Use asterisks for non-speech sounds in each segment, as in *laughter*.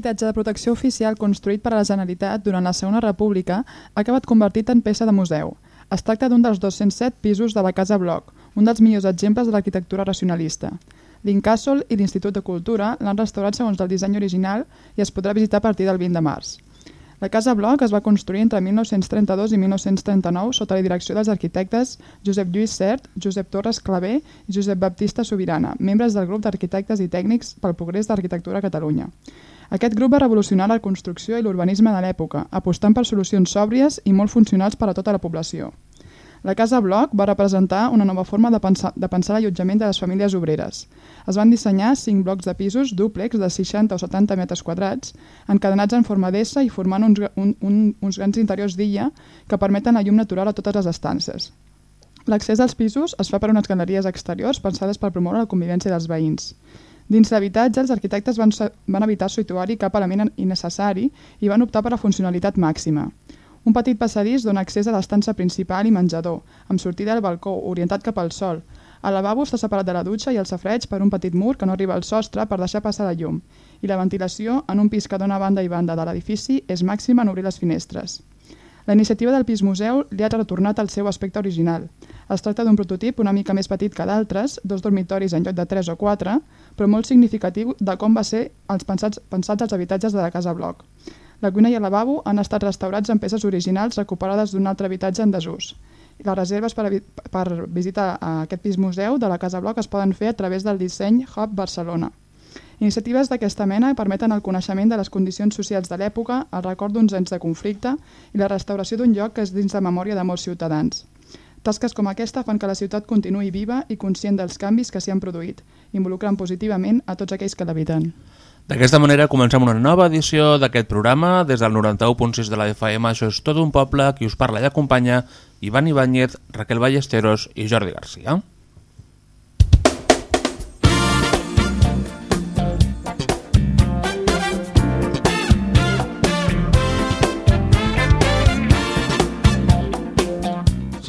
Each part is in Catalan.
habitatge de protecció oficial construït per a la Generalitat durant la Segona República ha acabat convertit en peça de museu. Es tracta d'un dels 207 pisos de la Casa Bloc, un dels millors exemples de l'arquitectura racionalista. L'Incàssol i l'Institut de Cultura l'han restaurat segons el disseny original i es podrà visitar a partir del 20 de març. La Casa Bloc es va construir entre 1932 i 1939 sota la direcció dels arquitectes Josep Lluís Cert, Josep Torres Clavé i Josep Baptista Sobirana, membres del grup d'arquitectes i tècnics pel progrés d'arquitectura a Catalunya. Aquest grup va revolucionar la construcció i l'urbanisme de l'època, apostant per solucions sòbries i molt funcionals per a tota la població. La Casa Bloc va representar una nova forma de pensar, de pensar l'allotjament de les famílies obreres. Es van dissenyar cinc blocs de pisos dúplex de 60 o 70 metres quadrats, encadenats en forma d'essa i formant uns, un, un, uns grans interiors d'illa que permeten la llum natural a totes les estances. L'accés als pisos es fa per unes galeries exteriors pensades per promoure la convivència dels veïns. Dins l'habitatge, els arquitectes van, van evitar situar-hi cap element innecessari i van optar per la funcionalitat màxima. Un petit passadís dona accés a l'estança principal i menjador, amb sortida al balcó, orientat cap al sol. El lavabo està separat de la dutxa i el safreig per un petit mur que no arriba al sostre per deixar passar la llum, i la ventilació, en un pis que dona banda i banda de l'edifici, és màxima en obrir les finestres. La iniciativa del pis museu li ha retornat al seu aspecte original. Es tracta d'un prototip una mica més petit que d'altres, dos dormitoris en lloc de 3 o 4, però molt significatiu de com va ser els pensats, pensats els habitatges de la Casa Bloc. La cuina i el lavabo han estat restaurats en peces originals recuperades d'un altre habitatge en desús. Les reserves per, per visitar aquest pis museu de la Casa Bloc es poden fer a través del disseny Hub Barcelona. Iniciatives d'aquesta mena permeten el coneixement de les condicions socials de l'època, el record d'uns anys de conflicte i la restauració d'un lloc que és dins de memòria de molts ciutadans. Tasques com aquesta fan que la ciutat continuï viva i conscient dels canvis que s'hi han produït, involucrant positivament a tots aquells que l'habiten. D'aquesta manera comencem una nova edició d'aquest programa. Des del 91.6 de la FM, això és tot un poble, qui us parla i acompanya, Ivan Ibáñez, Raquel Ballesteros i Jordi Garcia.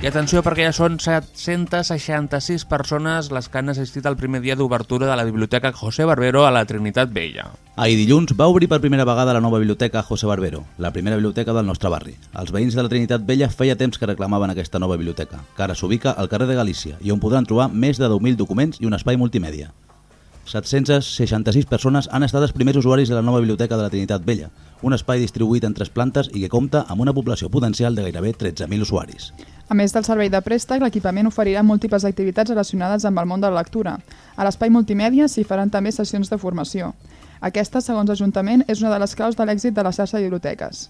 I atenció perquè ja són 766 persones les que han assistit al primer dia d'obertura de la Biblioteca José Barbero a la Trinitat Vella. Ahir dilluns va obrir per primera vegada la nova biblioteca José Barbero, la primera biblioteca del nostre barri. Els veïns de la Trinitat Vella feia temps que reclamaven aquesta nova biblioteca, que ara s'ubica al carrer de Galícia i on podran trobar més de 10.000 documents i un espai multimèdia. 766 persones han estat els primers usuaris de la nova biblioteca de la Trinitat Vella, un espai distribuït en tres plantes i que compta amb una població potencial de gairebé 13.000 usuaris. A més del servei de préstec, l'equipament oferirà múltiples activitats relacionades amb el món de la lectura. A l'espai multimèdia s'hi faran també sessions de formació. Aquesta, segons l'Ajuntament, és una de les claus de l'èxit de la xarxa de biblioteques.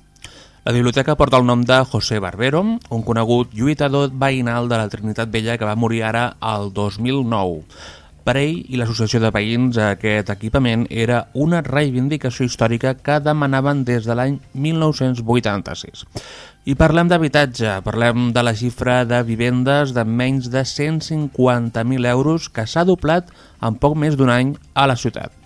La biblioteca porta el nom de José Barbero, un conegut lluitador veïnal de la Trinitat Vella que va morir ara al 2009. Per ell i l'associació de veïns, aquest equipament era una reivindicació històrica que demanaven des de l'any 1986. I parlem d'habitatge, parlem de la xifra de vivendes de menys de 150.000 euros que s'ha doblat en poc més d'un any a la ciutat.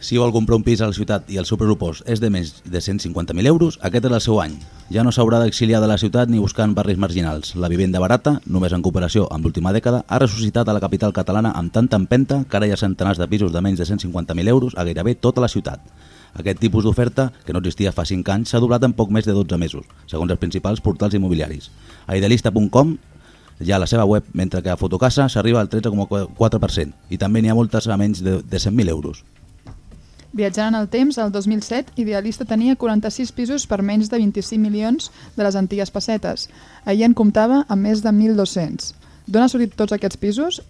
Si vol comprar un pis a la ciutat i el seu pressupost és de més de 150.000 euros, aquest és el seu any. Ja no s'haurà d'exiliar de la ciutat ni buscar en barris marginals. La vivenda barata, només en cooperació amb l'última dècada, ha ressuscitat a la capital catalana amb tanta empenta que ara hi ha centenars de pisos de menys de 150.000 euros a gairebé tota la ciutat. Aquest tipus d'oferta, que no existia fa 5 anys, s'ha doblat en poc més de 12 mesos, segons els principals portals immobiliaris. A idealista.com ja a la seva web, mentre que a Fotocasa s'arriba al 13,4% i també n'hi ha moltes a menys de, de 100.000 euros. Viatjant en el temps, el 2007, Idealista tenia 46 pisos per menys de 25 milions de les antigues pessetes. Ahir en comptava amb més de 1.200. D'on ha sortit tots aquests pisos?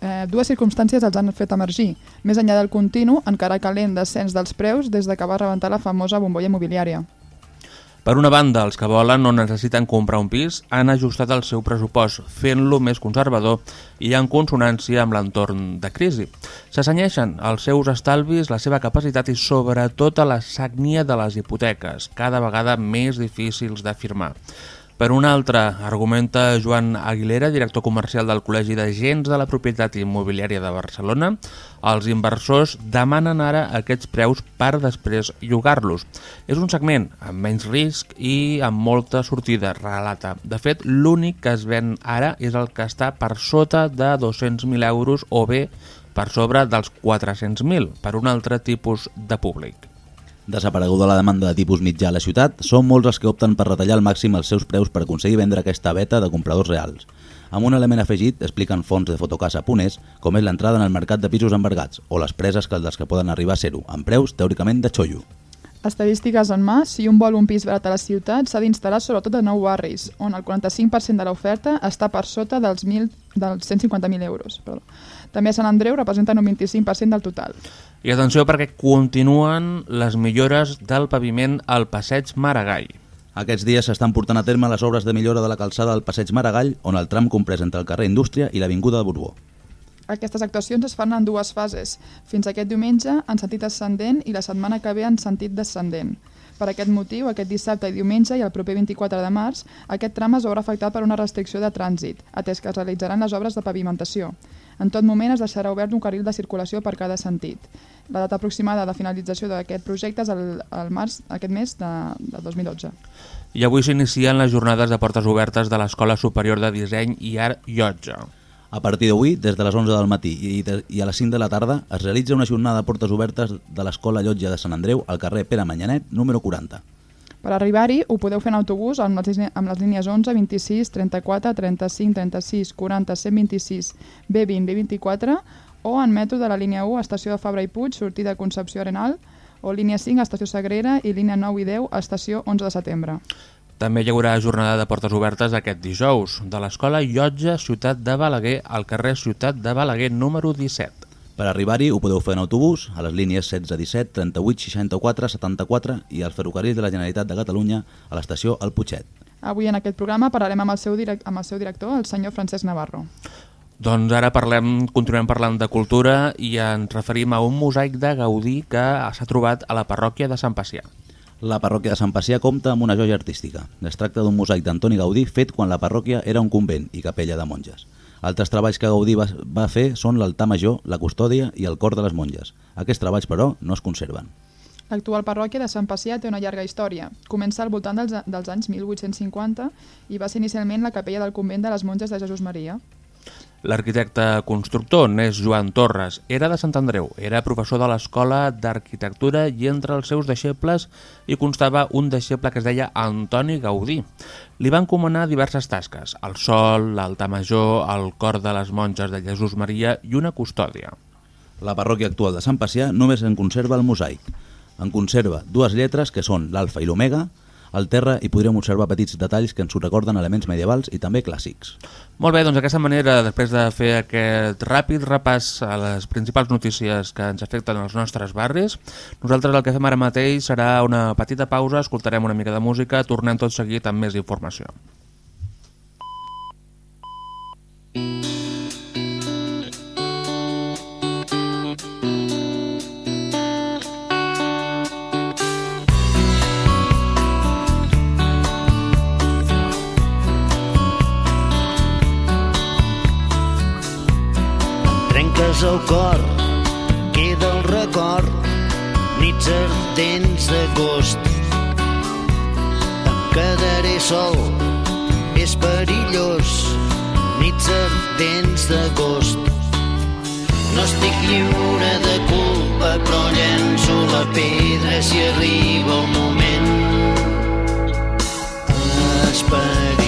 Eh, dues circumstàncies els han fet emergir. Més enllà del continu, encara calent descens dels preus des de que va rebentar la famosa bombolla immobiliària. Per una banda, els que volen o necessiten comprar un pis han ajustat el seu pressupost, fent-lo més conservador i en consonància amb l'entorn de crisi. S'assenyeixen els seus estalvis, la seva capacitat i sobretot a la sagnia de les hipoteques, cada vegada més difícils d'afirmar. Per un altre, argumenta Joan Aguilera, director comercial del Col·legi d'Agents de la Propietat Immobiliària de Barcelona, els inversors demanen ara aquests preus per després llogar-los. És un segment amb menys risc i amb molta sortida, relata. De fet, l'únic que es ven ara és el que està per sota de 200.000 euros o bé per sobre dels 400.000 per un altre tipus de públic. Desapareguda la demanda de tipus mitjà a la ciutat, són molts els que opten per retallar al màxim els seus preus per aconseguir vendre aquesta beta de compradors reals. Amb un element afegit, expliquen fons de fotocasa.es, com és l'entrada en el mercat de pisos embargats o les preses que dels que poden arribar a ser-ho, amb preus teòricament de xollo. Estadístiques en mà, si un vol un pis barat a la ciutat, s'ha d'instal·lar sobretot a nou barris, on el 45% de l'oferta està per sota dels, 1.000 dels 150.000 euros. Perdó. També a Sant Andreu representen un 25% del total. I atenció perquè continuen les millores del paviment al passeig Maragall. Aquests dies s'estan portant a terme les obres de millora de la calçada del passeig Maragall, on el tram comprès entre el carrer Indústria i l'Avinguda de Borbó. Aquestes actuacions es fan en dues fases, fins aquest diumenge en sentit ascendent i la setmana que ve en sentit descendent. Per aquest motiu, aquest dissabte i diumenge i el proper 24 de març, aquest tram es veurà afectat per una restricció de trànsit, atès que es realitzaran les obres de pavimentació. En tot moment es deixarà obert un carril de circulació per cada sentit. La data aproximada de finalització d'aquest projecte és el, el març aquest mes de, de 2012. I avui s'inicien les jornades de portes obertes de l'Escola Superior de Disseny i Art Llotja. A partir d'avui, des de les 11 del matí i, de, i a les 5 de la tarda, es realitza una jornada de portes obertes de l'Escola Llotja de Sant Andreu al carrer Pere Manyanet, número 40. Per arribar-hi ho podeu fer en autobús amb les, amb les línies 11, 26, 34, 35, 36, 40, 126, B20, B24 o en metro de la línia 1, estació de Fabra i Puig, sortida Concepció Arenal, o línia 5, estació Sagrera i línia 9 i 10, estació 11 de setembre. També hi haurà jornada de portes obertes aquest dijous de l'Escola Llotja Ciutat de Balaguer al carrer Ciutat de Balaguer número 17. Per arribar-hi ho podeu fer en autobús a les línies 16, 17, 38, 64, 74 i als ferrocarrils de la Generalitat de Catalunya a l'estació El Puiget. Avui en aquest programa parlarem amb el seu, direct, amb el seu director, el senyor Francesc Navarro. Doncs ara parlem, continuem parlant de cultura i ens referim a un mosaic de Gaudí que s'ha trobat a la parròquia de Sant Pacià. La parròquia de Sant Pacià compta amb una joia artística. Es tracta d'un mosaic d'Antoni Gaudí fet quan la parròquia era un convent i capella de monges. Altres treballs que Gaudí va, va fer són l'altar major, la custòdia i el cor de les monges. Aquests treballs, però, no es conserven. L'actual parròquia de Sant Pacià té una llarga història. Comença al voltant dels, dels anys 1850 i va ser inicialment la capella del convent de les monges de Jesús Maria. L'arquitecte constructor n'és Joan Torres. Era de Sant Andreu, era professor de l'Escola d'Arquitectura i entre els seus deixebles hi constava un deixeble que es deia Antoni Gaudí. Li van comanar diverses tasques, el sol, l'altar major, el cor de les monges de Jesús Maria i una custòdia. La parròquia actual de Sant Pacià només en conserva el mosaic. En conserva dues lletres que són l'alfa i l'omega, al terra hi podrem observar petits detalls que ens ho recorden elements medievals i també clàssics. Molt bé, doncs d'aquesta manera, després de fer aquest ràpid repàs a les principals notícies que ens afecten als nostres barris, nosaltres el que fem ara mateix serà una petita pausa, escoltarem una mica de música, tornem tot seguit amb més informació. És el cor, queda el record, nits ardents d'agost. Em quedaré sol, és perillós, nits ardents d'agost. No estic lliure de culpa, però llenço la pedra si arriba el moment. Esperit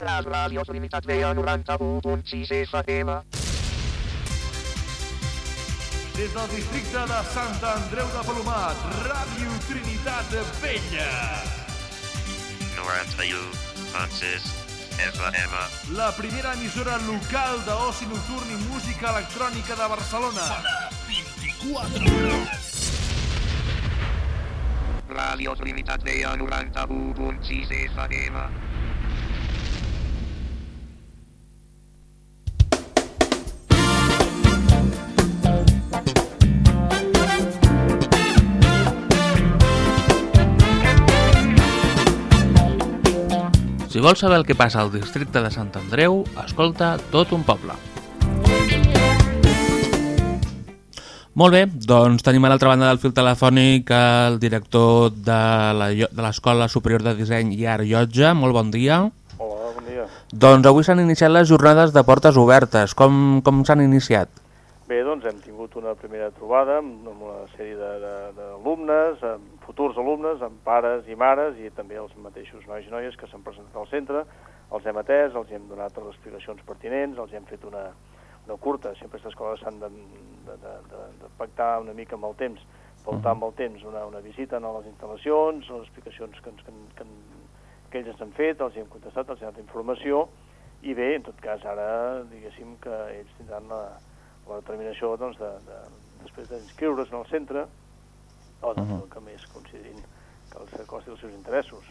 Les ràdios limitats veia 91.6 FM. Des del districte de Sant Andreu de Palomat, Ràdio Trinitat Vella. 91.6 FM. La primera emissora local d'oci nocturn i música electrònica de Barcelona. 24 hores. Ràdios limitats veia 91.6 FM. Si vols saber el que passa al districte de Sant Andreu, escolta tot un poble. Molt bé, doncs tenim a l'altra banda del fil telefònic el director de la Llo- de l'Escola Superior de Disseny i Art Llotja. Molt bon dia. Hola, bon dia. Doncs avui s'han iniciat les jornades de portes obertes. Com, com s'han iniciat? Bé, doncs hem tingut una primera trobada amb una sèrie d'alumnes, amb futurs alumnes, amb pares i mares i també els mateixos nois i noies que s'han presentat al centre. Els hem atès, els hem donat les explicacions pertinents, els hem fet una, una curta. Sempre aquestes coses s'han de, de, de, de, de pactar una mica amb el temps, pautar amb el temps una, una visita a les instal·lacions, les explicacions que, ens, que, que, que ells ens han fet, els hem contestat, els hem donat informació i bé, en tot cas, ara diguéssim que ells tindran la, la determinació doncs, de, de, després d'inscriure's en el centre o doncs, el que més considerin que els acosti els seus interessos.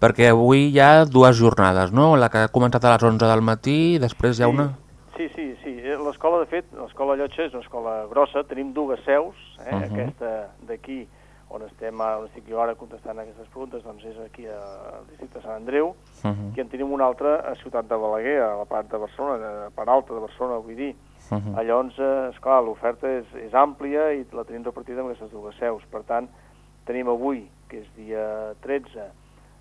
Perquè avui hi ha dues jornades, no? La que ha començat a les 11 del matí i després hi ha una... Sí, sí, sí. Eh, L'escola, de fet, l'escola Llotja és una escola grossa, tenim dues seus, eh? Mhm. aquesta d'aquí, on estem, ara, on estic jo ara contestant aquestes preguntes, doncs és aquí al districte de Sant Andreu, Uh -huh. i en tenim una altra a Ciutat de Balaguer, a la part de Barcelona, a part alta de Barcelona, vull dir. Uh -huh. Llavors, eh, esclar, l'oferta és, és àmplia i la tenim repartida en aquestes dues seus. Per tant, tenim avui, que és dia 13,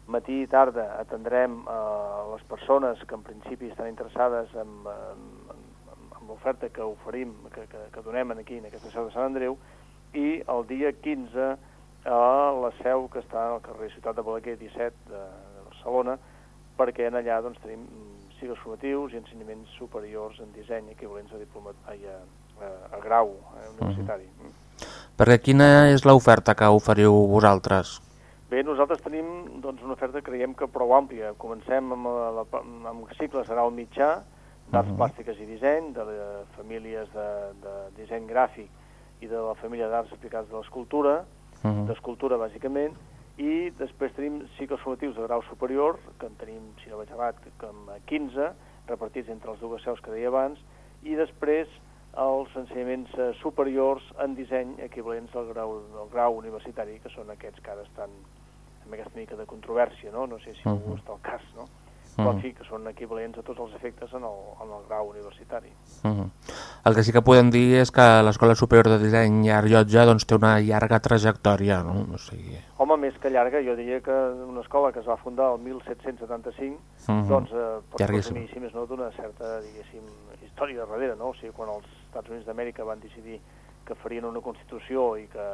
matí i tarda, atendrem eh, les persones que en principi estan interessades en, en, en, en l'oferta que oferim, que, que, que donem aquí en aquesta seu de Sant Andreu, i el dia 15 a la seu que està al carrer Ciutat de Balaguer 17 de, de Barcelona, perquè en allà doncs, tenim cicles formatius i ensenyaments superiors en disseny equivalents a, diplomat, ai, a, a, a grau eh, universitari. Uh -huh. Perquè quina és l'oferta que oferiu vosaltres? Bé, nosaltres tenim doncs, una oferta creiem que prou àmplia. Comencem amb, la, la, amb el cicle serà el mitjà d'arts uh -huh. plàstiques i disseny, de les famílies de, de disseny gràfic i de la família d'arts aplicats de l'escultura, uh -huh. d'escultura bàsicament, i després tenim cicles formatius de grau superior, que en tenim, si no vaig errat, com 15, repartits entre les dues seus que deia abans, i després els ensenyaments eh, superiors en disseny equivalents al grau, al grau universitari, que són aquests que ara estan amb aquesta mica de controvèrsia, no? No sé si uh -huh. està el cas, no? Però, en fi, que són equivalents a tots els efectes en el, en el grau universitari. Uh -huh. El que sí que podem dir és que l'Escola Superior de Disseny i Art Llotja doncs, té una llarga trajectòria, no? O sigui... Home, més que llarga, jo diria que una escola que es va fundar el 1775, Uh -huh. doncs eh, pot Llarguíssim. presumir, si més no, d'una certa, diguéssim, història darrere, no? O sigui, quan els Estats Units d'Amèrica van decidir que farien una Constitució i que,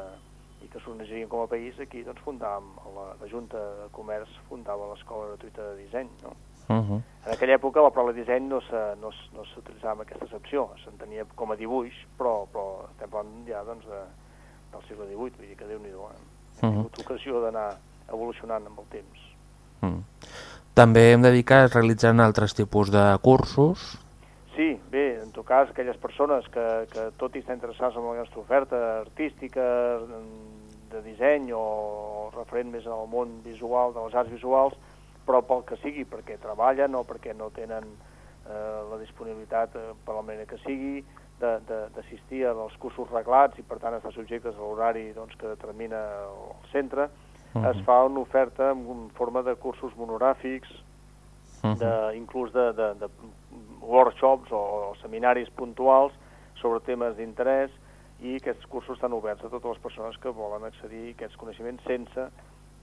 i que s'organitzarien com a país, aquí doncs fundàvem, la, la Junta de Comerç fundava l'Escola Gratuïta de Disseny, no? Uh -huh. En aquella època la prova de disseny no se- no no s'utilitzava aquesta excepció, s'entenia com a dibuix, però, però estem parlant ja doncs, de, del segle XVIII, vull dir que Déu-n'hi-do, eh? Hem Mhm. tingut ocasió d'anar evolucionant amb el temps. Mm. També hem de dir que es realitzen altres tipus de cursos. Sí, bé, en tot cas, aquelles persones que, que tot i estar interessades en la nostra oferta artística, de disseny o referent més al món visual, de les arts visuals, però pel que sigui, perquè treballen o perquè no tenen eh, la disponibilitat eh, per la manera que sigui, d'assistir als cursos reglats i per tant estar subjectes a l'horari doncs, que determina el centre, Mhm. es fa una oferta en forma de cursos monogràfics, Uh -huh. de, inclús de, de, de workshops o, o seminaris puntuals sobre temes d'interès i aquests cursos estan oberts a totes les persones que volen accedir a aquests coneixements sense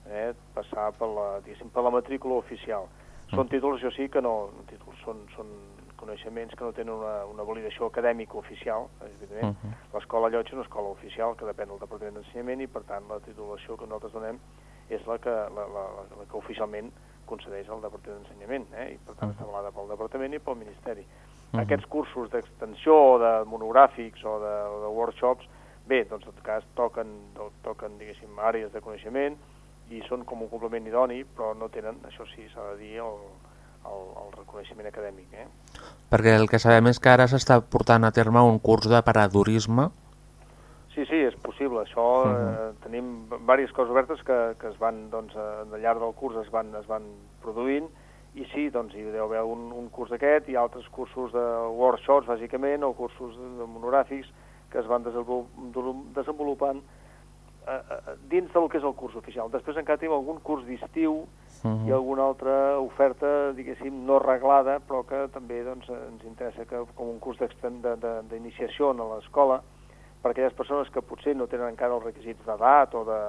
eh, passar per la, per la matrícula oficial. Són títols, això sí, que no, títols, són, són coneixements que no tenen una, una validació acadèmica oficial, evidentment. Mhm. L'escola Llotja és una escola oficial que depèn del Departament d'Ensenyament i, per tant, la titulació que nosaltres donem és la que, la, la, la, la que oficialment concedeix el Departament d'Ensenyament, eh? i per tant està avalada pel Departament i pel Ministeri. Mhm. Aquests cursos d'extensió, o de monogràfics o de, o de workshops, bé, doncs en tot cas toquen, to- toquen diguéssim, àrees de coneixement i són com un complement idoni, però no tenen, això sí, s'ha de dir, el, el, el reconeixement acadèmic. Eh? Perquè el que sabem és que ara s'està portant a terme un curs de paradurisme. Sí, sí, és possible. Això uh -huh. eh, tenim diverses coses obertes que, que es van, doncs, eh, al llarg del curs es van, es van produint i sí, doncs hi deu haver un, un curs d'aquest i altres cursos de workshops, bàsicament, o cursos de, de monogràfics que es van desenvolupant, desenvolupant dins del que és el curs oficial. Després encara tenim algun curs d'estiu Mhm. i alguna altra oferta, diguéssim, no reglada, però que també doncs, ens interessa que com un curs d'iniciació a l'escola, per aquelles persones que potser no tenen encara els requisits d'edat o de,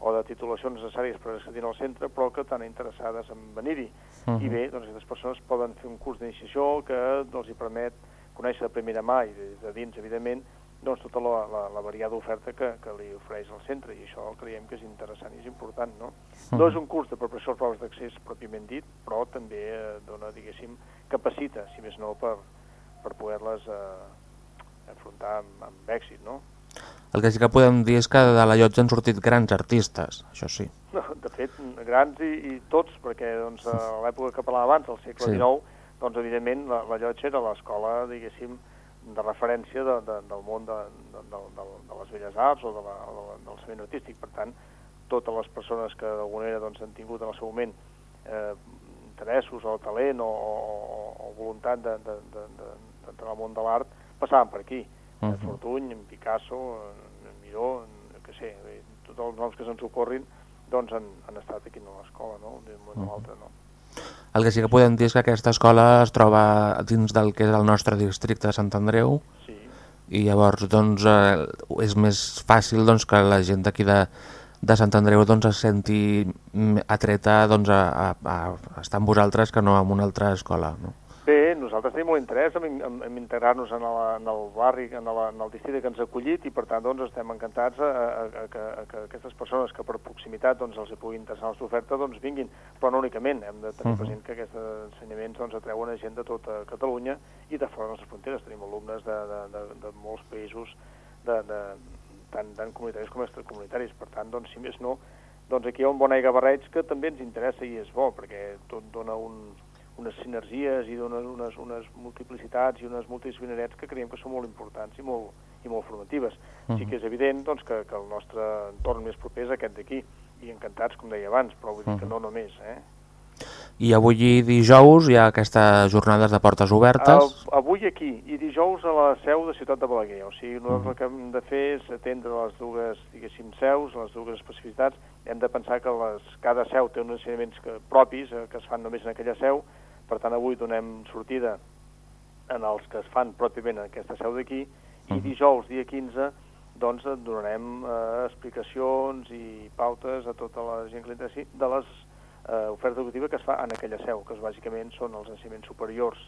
o de titulació necessàries per accedir al centre, però que estan interessades en venir-hi. Mhm. I bé, doncs aquestes persones poden fer un curs d'iniciació que els hi permet conèixer de primera mà i des de dins, evidentment, doncs tota la, la, la variada oferta que, que li ofereix el centre, i això creiem que és interessant i és important, no? No és un curs de preparació als proves d'accés pròpiament dit, però també eh, dona, diguéssim, capacita, si més no, per, per poder-les eh, afrontar amb, amb èxit, no? El que sí que podem dir és que de la llotja han sortit grans artistes, això sí. No, de fet, grans i, i tots, perquè doncs, a l'època que parlàvem abans, al segle Sí. XIX, doncs evidentment la, la llotja era l'escola, diguéssim, de referència de, de, del món de, de, de, de, de les belles arts o de la, de del sabent artístic. Per tant, totes les persones que d'alguna manera doncs, han tingut en el seu moment eh, interessos o talent o, o, o voluntat d'entrar de, de, de, d'entrar al món de l'art passaven per aquí. Uh Mhm. -huh. Fortuny, en Picasso, en, Miró, en, que sé, tots els noms que se'ns ocorrin doncs han, han estat aquí a l'escola, no? d'un moment a l'altre, no? El que sí que podem dir és que aquesta escola es troba dins del que és el nostre districte de Sant Andreu Sí, i llavors doncs, eh, és més fàcil doncs, que la gent d'aquí de, de Sant Andreu doncs, es senti atreta doncs, a, a, a estar amb vosaltres que no en una altra escola. No? Bé, nosaltres tenim molt interès en, en, en integrar-nos en, la, en el barri, en, la, en el districte que ens ha acollit i per tant doncs, estem encantats a, a, a, que, a que aquestes persones que per proximitat doncs, els hi pugui interessar la nostra oferta doncs, vinguin, però no únicament, hem de tenir present que aquests ensenyaments doncs, atreuen a gent de tota Catalunya i de fora de les nostres fronteres. Tenim alumnes de, de, de, de molts països de, de, tant, tant comunitaris com extracomunitaris, per tant, doncs, si més no, doncs aquí hi ha un bon aiguabarreig que també ens interessa i és bo, perquè tot dona un, unes sinergies i dona unes, unes multiplicitats i unes multidisciplinaritats que creiem que són molt importants i molt, i molt formatives. Sí que és evident doncs, que, que el nostre entorn més proper és aquest d'aquí, i encantats, com deia abans, però vull dir que no només. Eh? I avui dijous hi ha aquestes jornades de portes obertes. El, avui aquí i dijous a la seu de Ciutat de Balaguer. O sigui, nosaltres el que hem de fer és atendre les dues, diguéssim, seus, les dues especificitats. Hem de pensar que les, cada seu té uns ensenyaments que, propis eh, que es fan només en aquella seu. Per tant, avui donem sortida en els que es fan pròpiament en aquesta seu d'aquí i dijous, dia 15, doncs donarem eh, explicacions i pautes a tota la gent que de les eh, oferta educativa que es fa en aquella seu, que bàsicament són els ensenyaments superiors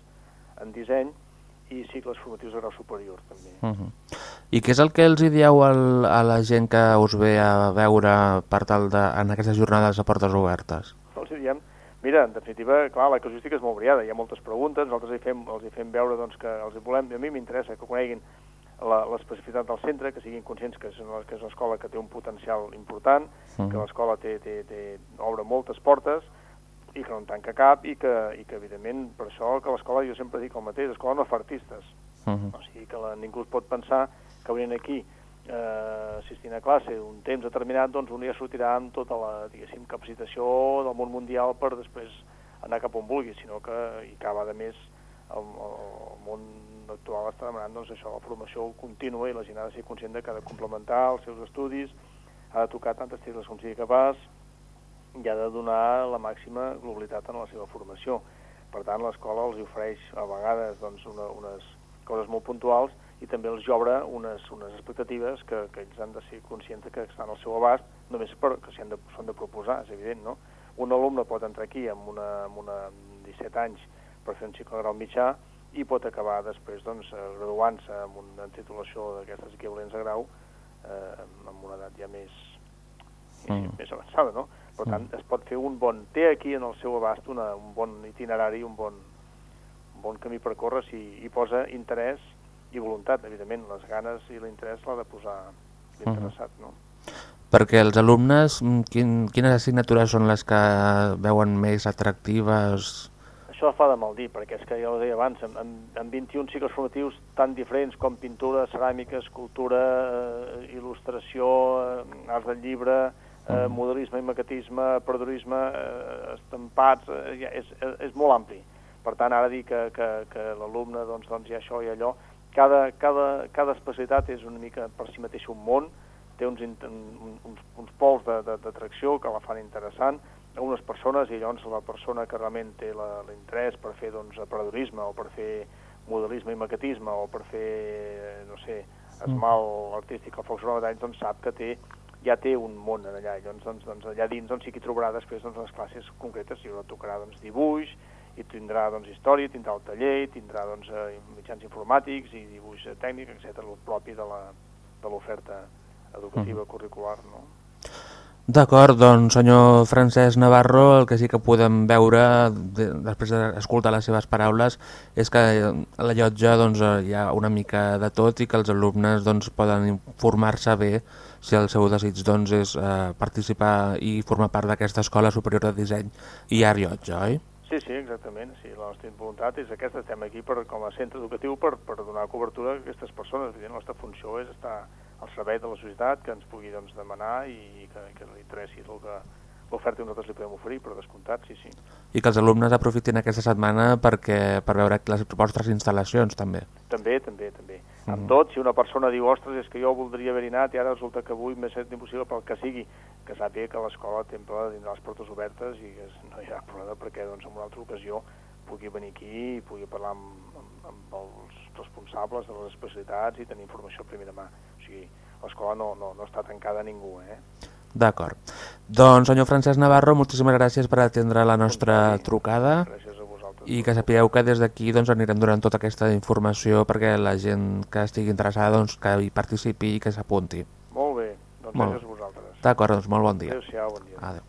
en disseny i cicles formatius de grau superior, també. Uh -huh. I què és el que els hi dieu al, a la gent que us ve a veure per tal de, en aquestes jornades a portes obertes? Els hi diem, mira, en definitiva, clar, la casuística és molt variada, hi ha moltes preguntes, nosaltres hi fem, els hi fem veure doncs, que els hi volem, a mi m'interessa que coneguin l'especificitat del centre, que siguin conscients que és una, que és una escola que té un potencial important, Mhm. que l'escola té, té, té, obre moltes portes i que no en tanca cap i que, i que evidentment, per això que l'escola, jo sempre dic el mateix, l'escola no fa artistes. Uh -huh. O sigui que la, ningú es pot pensar que venint aquí eh, assistint a classe un temps determinat, doncs un ja sortirà amb tota la, diguéssim, capacitació del món mundial per després anar cap on vulgui, sinó que, i cada vegada més, el, el món actual està demanant doncs, això, la formació contínua i la gent ha de ser conscient de que ha de complementar els seus estudis, ha de tocar tantes tecles com sigui capaç i ha de donar la màxima globalitat en la seva formació. Per tant, l'escola els ofereix a vegades doncs, una, unes coses molt puntuals i també els obre unes, unes expectatives que, que ells han de ser conscients que estan al seu abast, només per, que s'hi han de, s'han de proposar, és evident, no? Un alumne pot entrar aquí amb una, amb una amb 17 anys per fer un cicle de grau mitjà i pot acabar després doncs, eh, graduant-se amb una titulació d'aquestes equivalents a grau eh, amb una edat ja més, Mm. més avançada, no? Per tant, es pot fer un bon... Té aquí en el seu abast una, un bon itinerari, un bon, un bon camí per córrer si hi posa interès i voluntat, evidentment. Les ganes i l'interès l'ha de posar l'interessat, no? Perquè els alumnes, mm, quin, quines assignatures són les que veuen més atractives? Això fa de mal dir, perquè és que ja ho deia abans, amb, amb 21 cicles formatius tan diferents com pintura, ceràmica, escultura, eh, il·lustració, eh, arts del llibre, eh, modelisme i maquetisme, perdurisme, eh, estampats, eh, és, és, és molt ampli. Per tant, ara dir que, que, que l'alumne doncs, doncs, hi ha això i allò, cada, cada, cada especialitat és una mica per si mateixa un món, té uns, un- uns, uns pols d'atracció que la fan interessant, a unes persones i llavors la persona que realment té l'interès per fer doncs, aparadorisme o per fer modelisme i maquetisme o per fer, no sé, esmal artístic o focs metalls, doncs sap que té, ja té un món allà. Llavors, doncs, doncs, allà dins doncs, sí que hi trobarà després doncs, les classes concretes, i tocarà doncs, dibuix, i tindrà doncs, història, tindrà el taller, tindrà doncs, eh, mitjans informàtics i dibuix eh, tècnic, etc el propi de la- de l'oferta educativa curricular. No? D'acord, doncs senyor Francesc Navarro, el que sí que podem veure de, després d'escoltar les seves paraules és que a la llotja doncs, hi ha una mica de tot i que els alumnes doncs, poden informar-se bé si el seu desig doncs, és eh, participar i formar part d'aquesta Escola Superior de Disseny i Art Llotja, oi? Sí, sí, exactament. Sí, la nostra voluntat és aquesta. Estem aquí per, com a centre educatiu per, per donar cobertura a aquestes persones. La nostra funció és estar al servei de la societat, que ens pugui doncs, demanar i que, que li interessi el que l'oferta que nosaltres li podem oferir, per descomptat, sí, sí. I que els alumnes aprofitin aquesta setmana perquè, per veure les vostres instal·lacions també. També, també, també. Mhm. Amb tot, si una persona diu, ostres, és que jo voldria haver anat i ara resulta que avui m'he set impossible pel que sigui, que sàpiga que l'escola temple tindrà les portes obertes i que es- no hi ha problema perquè doncs, en una altra ocasió pugui venir aquí i pugui parlar amb, amb, amb els responsables de les especialitats i tenir informació a primera mà. O sigui, l'escola no, no, no està tancada a ningú, eh? D'acord. Doncs senyor Francesc Navarro, moltíssimes gràcies per atendre la nostra trucada. Gràcies. I que sapigueu que des d'aquí doncs, anirem donant tota aquesta informació perquè la gent que estigui interessada doncs, que hi participi i que s'apunti. Molt bé, doncs Molt. gràcies a vosaltres. D'acord, doncs molt bon dia. Adéu-siau, bon dia. Adéu.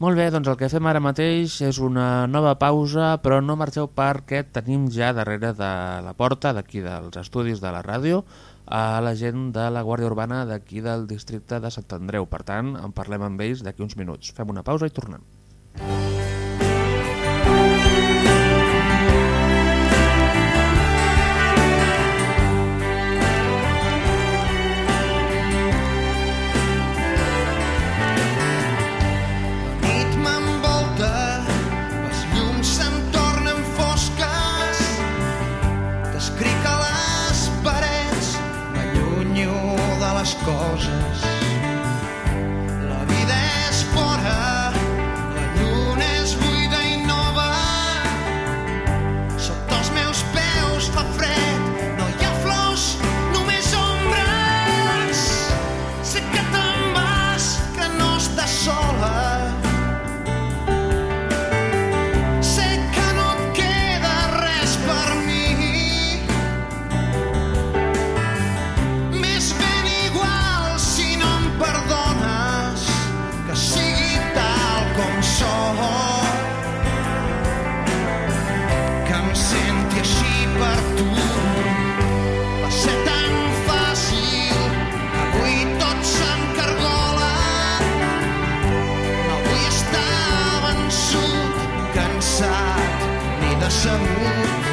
Molt bé, doncs el que fem ara mateix és una nova pausa, però no marxeu perquè tenim ja darrere de la porta d'aquí dels estudis de la ràdio a la gent de la Guàrdia Urbana d'aquí del districte de Sant Andreu. Per tant, en parlem amb ells d'aquí uns minuts. Fem una pausa i tornem. nit ni decebut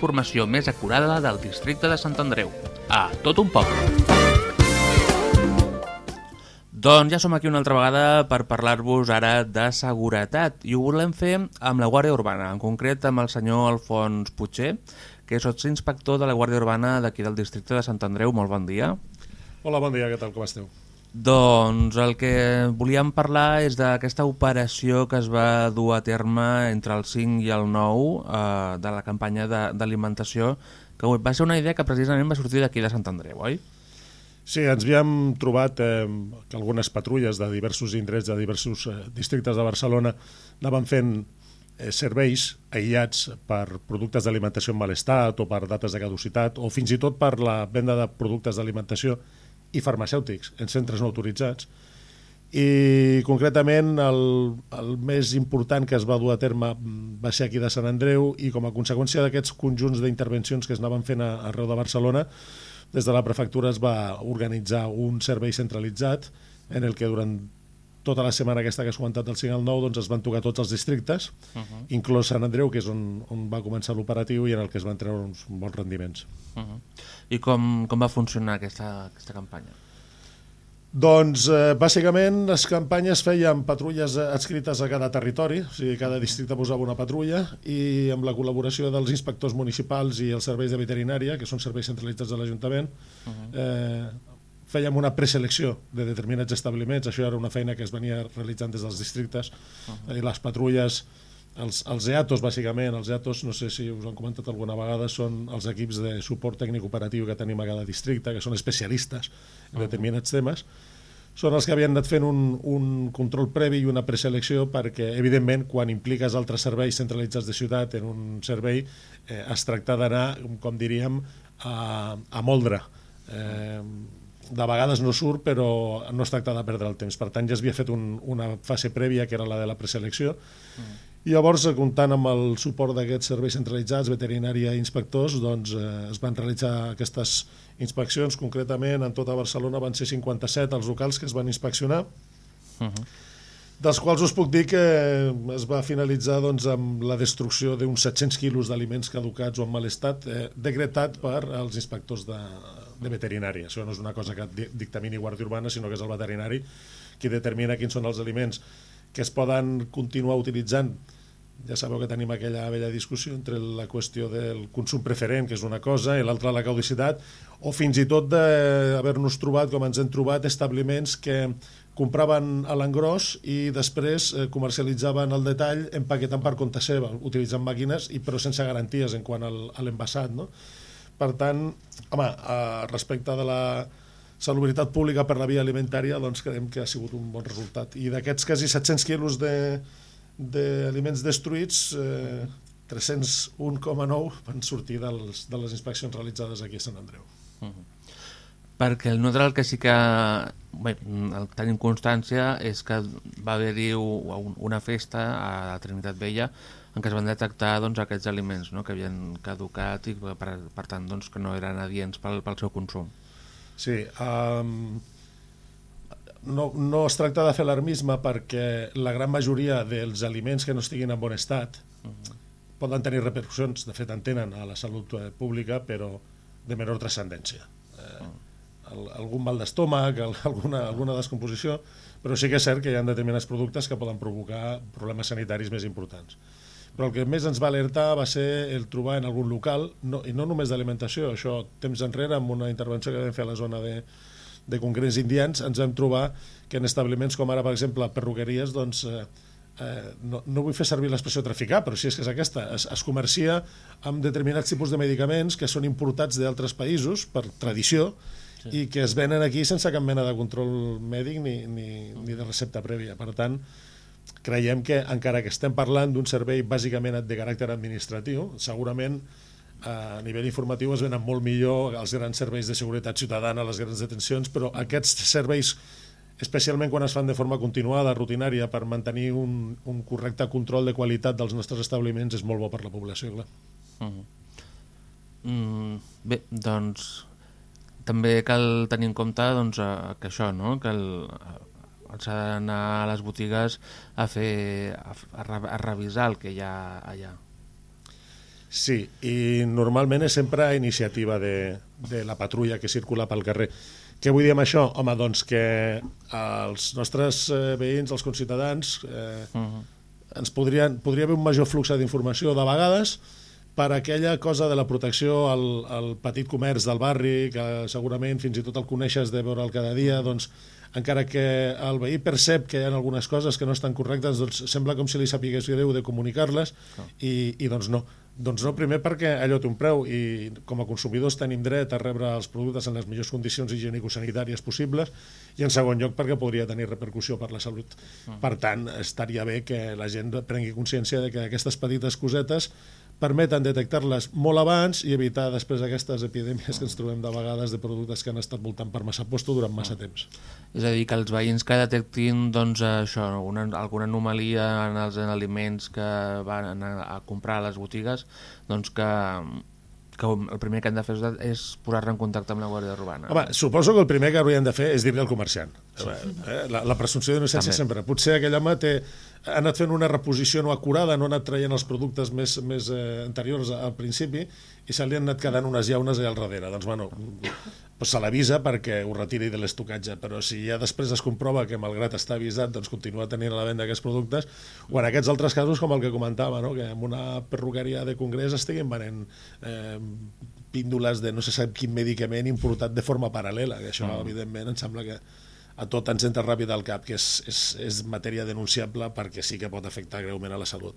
informació més acurada del districte de Sant Andreu. A tot un poble. Doncs ja som aquí una altra vegada per parlar-vos ara de seguretat i ho volem fer amb la Guàrdia Urbana, en concret amb el senyor Alfons Puigcer, que és sotsinspector de la Guàrdia Urbana d'aquí del districte de Sant Andreu. Molt bon dia. Hola, bon dia, què tal, com esteu? Doncs el que volíem parlar és d'aquesta operació que es va dur a terme entre el 5 i el 9 eh, de la campanya d'alimentació, que va ser una idea que precisament va sortir d'aquí de Sant Andreu, oi? Sí, ens havíem trobat eh, que algunes patrulles de diversos indrets de diversos eh, districtes de Barcelona anaven fent eh, serveis aïllats per productes d'alimentació en mal estat o per dates de caducitat o fins i tot per la venda de productes d'alimentació i farmacèutics en centres no autoritzats. I concretament el, el més important que es va dur a terme mm, va ser aquí de Sant Andreu i com a conseqüència d'aquests conjunts d'intervencions que es anaven fent a, arreu de Barcelona des de la prefectura es va organitzar un servei centralitzat en el que durant tota la setmana aquesta que has comentat del 5 al 9 doncs es van tocar tots els districtes, uh -huh. inclòs Sant Andreu, que és on, on va començar l'operatiu i en el que es van treure uns bons rendiments. Uh -huh. I com, com va funcionar aquesta, aquesta campanya? Doncs, eh, bàsicament, les campanyes feien patrulles eh, adscrites a cada territori, o sigui, cada districte posava una patrulla i amb la col·laboració dels inspectors municipals i els serveis de veterinària, que són serveis centralitzats de l'Ajuntament, uh -huh. eh, fèiem una preselecció de determinats establiments, això era una feina que es venia realitzant des dels districtes, uh -huh. i les patrulles els, els EATOs, bàsicament, els EATOs, no sé si us han comentat alguna vegada, són els equips de suport tècnic operatiu que tenim a cada districte, que són especialistes en determinats temes. són els que havien anat fent un, un control previ i una preselecció perquè, evidentment, quan impliques altres serveis centralitzats de ciutat en un servei, eh, es tracta d'anar, com diríem, a, a moldre. Eh, de vegades no surt, però no es tracta de perdre el temps. Per tant, ja es havia fet un, una fase prèvia, que era la de la preselecció, mm. i llavors, comptant amb el suport d'aquests serveis centralitzats, veterinària i inspectors, doncs eh, es van realitzar aquestes inspeccions, concretament en tota Barcelona van ser 57 els locals que es van inspeccionar, Uh -huh. Dels quals us puc dir que es va finalitzar doncs, amb la destrucció d'uns 700 quilos d'aliments caducats o en mal estat, eh, decretat per als inspectors de, de veterinària. Això no és una cosa que di- dictamini Guàrdia Urbana, sinó que és el veterinari qui determina quins són els aliments que es poden continuar utilitzant ja sabeu que tenim aquella vella discussió entre la qüestió del consum preferent, que és una cosa, i l'altra la caudicitat, o fins i tot d'haver-nos trobat, com ens hem trobat, establiments que compraven a l'engròs i després eh, comercialitzaven al detall empaquetant per compte seva, utilitzant màquines i però sense garanties en quant al, a l'envasat, no? Per tant, home, eh, respecte de la salubritat pública per la via alimentària, doncs creiem que ha sigut un bon resultat. I d'aquests quasi 700 quilos de, d'aliments destruïts, eh, 301,9 van sortir dels, de les inspeccions realitzades aquí a Sant Andreu. Perquè el nosaltres el que sí que bé, el que tenim constància és que va haver-hi un- una festa a la Trinitat Vella en què es van detectar doncs, aquests aliments no? que havien caducat i per, per tant doncs, que no eren adients pel, pel seu consum. Sí, um, no, no es tracta de fer alarmisme perquè la gran majoria dels aliments que no estiguin en bon estat poden tenir repercussions, de fet en tenen a la salut eh, pública, però de menor transcendència. Algun mal d'estómac, al- *laughs* alguna, alguna descomposició, però sí que és cert que hi ha determinats productes que poden provocar problemes sanitaris més importants. Però el que més ens va alertar va ser el trobar en algun local, no, i no només d'alimentació, això temps enrere, amb una intervenció que vam fer a la zona de, de congrés indians, ens vam trobar que en establiments com ara, per exemple, perruqueries, doncs, eh, eh, no, no vull fer servir l'expressió traficar, però si és que és aquesta, es, es comercia amb determinats tipus de medicaments que són importats d'altres països per tradició sí. i que es venen aquí sense cap mena de control mèdic ni, ni, ni de recepta prèvia. Per tant, creiem que, encara que estem parlant d'un servei bàsicament de caràcter administratiu, segurament eh, a nivell informatiu es venen molt millor els grans serveis de seguretat ciutadana, les grans detencions, però aquests serveis especialment quan es fan de forma continuada, rutinària, per mantenir un, un correcte control de qualitat dels nostres establiments és molt bo per la població, clar. Uh -huh. mm, bé, doncs també cal tenir en compte doncs, eh, que això, no? que el, eh, s'ha d'anar a les botigues a fer a, a, re- a revisar el que hi ha allà. Sí, i normalment és sempre a iniciativa de, de la patrulla que circula pel carrer. Què vull dir amb això? Home, doncs que els nostres eh, veïns, els conciutadans, eh, Uh -huh. ens podrien, podria haver un major flux d'informació de vegades per aquella cosa de la protecció al, al petit comerç del barri, que segurament fins i tot el coneixes de veure'l cada dia, doncs encara que el veí percep que hi ha algunes coses que no estan correctes, doncs sembla com si li sapigués greu de comunicar-les i, i doncs no. Doncs no, primer perquè allò té un preu i com a consumidors tenim dret a rebre els productes en les millors condicions higienico-sanitàries possibles i en segon lloc perquè podria tenir repercussió per la salut. Per tant, estaria bé que la gent prengui consciència de que aquestes petites cosetes permeten detectar-les molt abans i evitar després aquestes epidèmies que ens trobem de vegades de productes que han estat voltant per massa posto durant massa temps. És a dir, que els veïns que detectin doncs, això, una, alguna anomalia en els aliments que van a, a comprar a les botigues, doncs que, que el primer que han de fer és, posar-se en contacte amb la Guàrdia Urbana. Home, suposo que el primer que haurien de fer és dir-li al comerciant. Eh? La, la presumpció d'innocència sempre. Potser aquell home té, ha anat fent una reposició no acurada, no ha anat traient els productes més, més eh, anteriors al principi i se li han anat quedant unes llaunes allà al darrere. Doncs, bueno, pues se l'avisa perquè ho retiri de l'estocatge, però si ja després es comprova que malgrat està avisat doncs continua tenint a la venda aquests productes, o en aquests altres casos com el que comentava, no? que en una perruqueria de congrés estiguin venent eh, píndoles de no se sap quin medicament importat de forma paral·lela, que això Mm. evidentment em sembla que a tot ens entra ràpid al cap que és, és, és matèria denunciable perquè sí que pot afectar greument a la salut.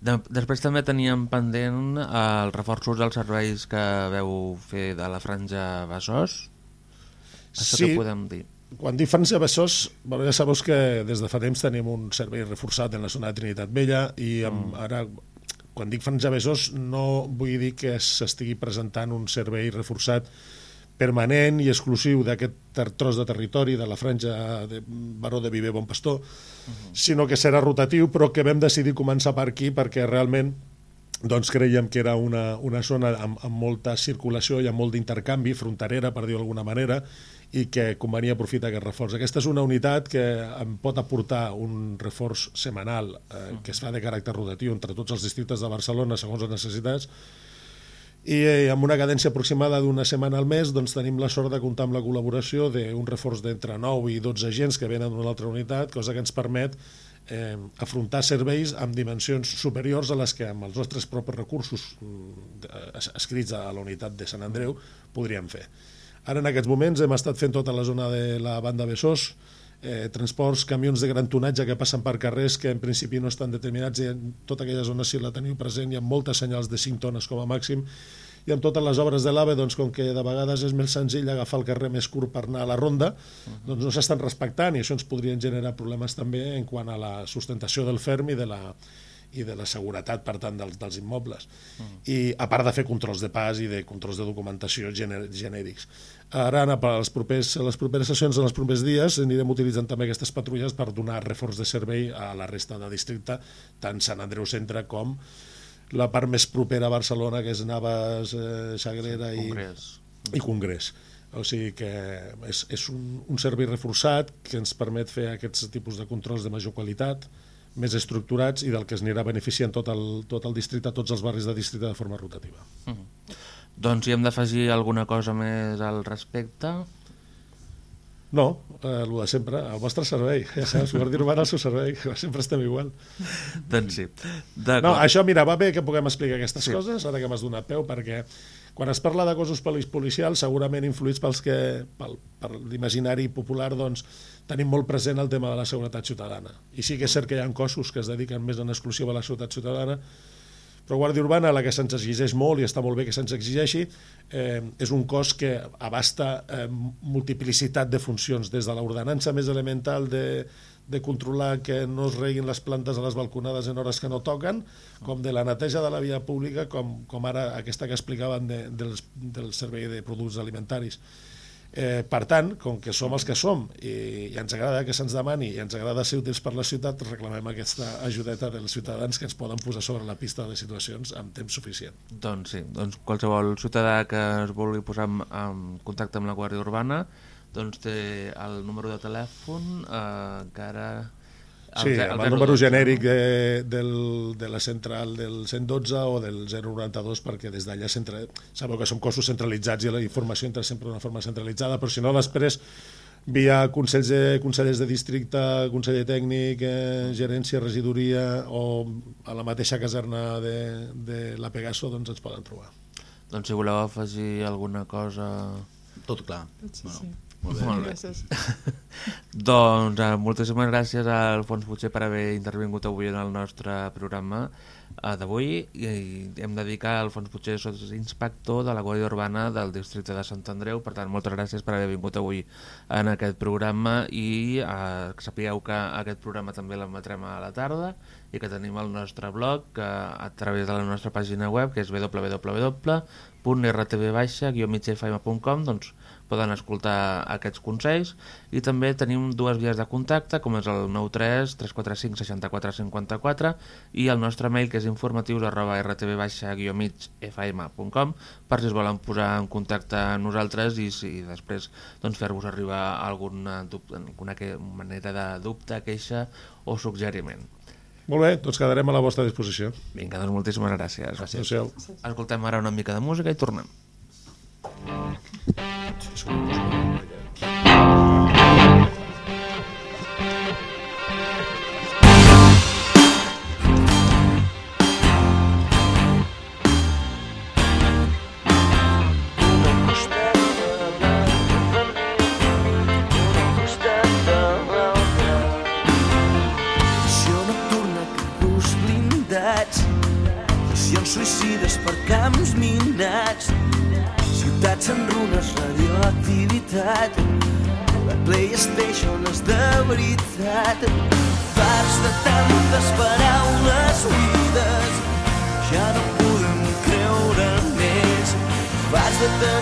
De, després també teníem pendent eh, els reforços dels serveis que veu fer de la franja Besòs. Això Sí. que podem dir? quan dic Fans i Besòs, bueno, ja sabeu que des de fa temps tenim un servei reforçat en la zona de Trinitat Vella i amb, ara, quan dic Fans i Besòs, no vull dir que s'estigui presentant un servei reforçat permanent i exclusiu d'aquest tros de territori, de la franja de Baró de Viver Bon Pastor, sinó que serà rotatiu, però que vam decidir començar per aquí perquè realment doncs creiem que era una, una zona amb, amb molta circulació i amb molt d'intercanvi, fronterera, per dir-ho d'alguna manera, i que convenia aprofitar aquest reforç. Aquesta és una unitat que em pot aportar un reforç setmanal eh, que es fa de caràcter rotatiu entre tots els districtes de Barcelona segons les necessitats i eh, amb una cadència aproximada d'una setmana al mes doncs tenim la sort de comptar amb la col·laboració d'un reforç d'entre 9 i 12 agents que venen d'una altra unitat, cosa que ens permet eh, afrontar serveis amb dimensions superiors a les que amb els nostres propis recursos es- escrits a la unitat de Sant Andreu podríem fer. Ara en aquests moments hem estat fent tota la zona de la banda Besòs, eh, transports, camions de gran tonatge que passen per carrers que en principi no estan determinats i en tota aquella zona si la teniu present hi ha moltes senyals de 5 tones com a màxim. I amb totes les obres de l'AVE, doncs, com que de vegades és més senzill agafar el carrer més curt per anar a la ronda, doncs no s'estan respectant i això ens podrien generar problemes també en quant a la sustentació del ferm i de la, i de la seguretat, per tant, dels, dels immobles. I a part de fer controls de pas i de controls de documentació gener, genèrics. Ara, Anna, per les, propers, les properes sessions, en els propers dies, anirem utilitzant també aquestes patrulles per donar reforç de servei a la resta de districte, tant Sant Andreu Centre com la part més propera a Barcelona, que és Navas, eh, Sagrera i Congrés. i Congrés. O sigui que és, és un, un servei reforçat que ens permet fer aquests tipus de controls de major qualitat, més estructurats i del que es anirà beneficiant tot el, tot el districte, tots els barris de districte de forma rotativa. Doncs hi hem d'afegir alguna cosa més al respecte. No, eh, el de sempre, el vostre servei, ja saps, Guàrdia Urbana al seu servei, sempre estem igual. Doncs sí. No, això, mira, va bé que puguem explicar aquestes sí. coses, ara que m'has donat peu, perquè quan es parla de cossos poli- policials, segurament influïts pels que, pel, per l'imaginari popular, doncs, tenim molt present el tema de la seguretat ciutadana. I sí que és cert que hi ha cossos que es dediquen més en exclusiva a la seguretat ciutadana, però Guàrdia Urbana, la que se'ns exigeix molt, i està molt bé que se'ns exigeixi, eh, és un cos que abasta eh, multiplicitat de funcions, des de l'ordenança més elemental de, de controlar que no es reguin les plantes a les balconades en hores que no toquen, com de la neteja de la via pública, com, com ara aquesta que explicaven de, dels, del servei de productes alimentaris. Eh, per tant, com que som els que som i, i ens agrada que se'ns demani i ens agrada ser útils per la ciutat, reclamem aquesta ajudeta dels ciutadans que ens poden posar sobre la pista de situacions amb temps suficient. Doncs sí, doncs qualsevol ciutadà que es vulgui posar en, en contacte amb la Guàrdia Urbana doncs té el número de telèfon eh, que ara... Sí, ze- amb el 012, número genèric de, del, de la central del 112 o del 092 perquè des d'allà centra... sabeu que som cossos centralitzats i la informació entra sempre d'una forma centralitzada, però si no després via consells de, consellers de districte, conseller tècnic, eh, gerència, regidoria o a la mateixa caserna de, de la Pegaso doncs ens poden trobar. Doncs si voleu afegir alguna cosa... Tot clar. Sí, Bueno, sí. Molt bé. Molt bé. Gràcies. *laughs* doncs eh, moltíssimes gràcies a Alfons Puigcer per haver intervingut avui en el nostre programa eh, d'avui i hem de dir que Alfons Puigcer és inspector de la Guàrdia Urbana del districte de Sant Andreu, per tant moltes gràcies per haver vingut avui en aquest programa i eh, que sapigueu que aquest programa també l'emetrem a la tarda i que tenim el nostre blog que, a través de la nostra pàgina web que és www.rtv-migfm.com doncs poden escoltar aquests consells i també tenim dues vies de contacte com és el 93 345 64 54 i el nostre mail que és informatius arroba rtv-migfm.com per si es volen posar en contacte amb nosaltres i si després doncs, fer-vos arribar alguna, dubte, alguna manera de dubte, queixa o suggeriment. Molt bé, doncs quedarem a la vostra disposició. Vinga, doncs moltíssimes gràcies. gràcies. Escoltem ara una mica de música i tornem. Veritat. Fars de tantes paraules buides, ja no podem creure més. Fars de tenir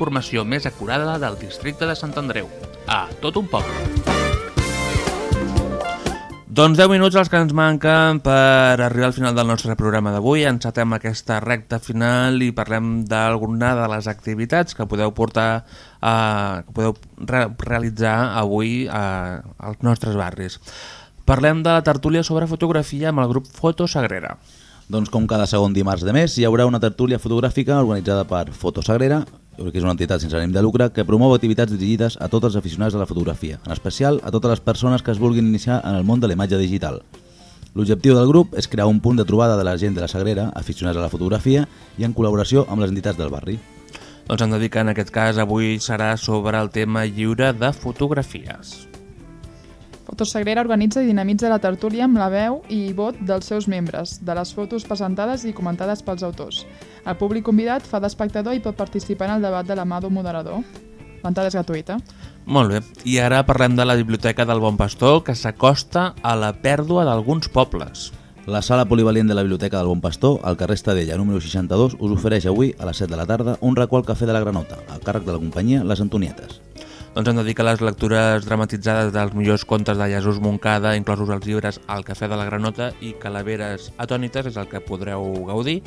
informació més acurada del districte de Sant Andreu. A tot un poble. Doncs 10 minuts els que ens manquen per arribar al final del nostre programa d'avui. Encetem aquesta recta final i parlem d'alguna de les activitats que podeu portar a, que podeu re realitzar avui a, als nostres barris. Parlem de la tertúlia sobre fotografia amb el grup Foto Sagrera. Doncs com cada segon dimarts de mes hi haurà una tertúlia fotogràfica organitzada per Fotosagrera, que és una entitat sense ànim de lucre que promou activitats dirigides a tots els aficionats de la fotografia, en especial a totes les persones que es vulguin iniciar en el món de la imatge digital. L'objectiu del grup és crear un punt de trobada de la gent de la Sagrera, aficionats a la fotografia, i en col·laboració amb les entitats del barri. Doncs hem de dir que en aquest cas avui serà sobre el tema lliure de fotografies. Fotosagrera organitza i dinamitza la tertúlia amb la veu i vot dels seus membres, de les fotos presentades i comentades pels autors. El públic convidat fa d'espectador i pot participar en el debat de la mà d'un moderador. L'entrada és gratuïta. Molt bé, i ara parlem de la Biblioteca del Bon Pastor, que s'acosta a la pèrdua d'alguns pobles. La sala polivalent de la Biblioteca del Bon Pastor, al carrer Estadella número 62, us ofereix avui, a les 7 de la tarda, un racó al Cafè de la Granota, a càrrec de la companyia Les Antonietes. Doncs hem de dir que les lectures dramatitzades dels millors contes de Jesús Moncada, inclosos els llibres El cafè de la granota i Calaveres atònites, és el que podreu gaudir.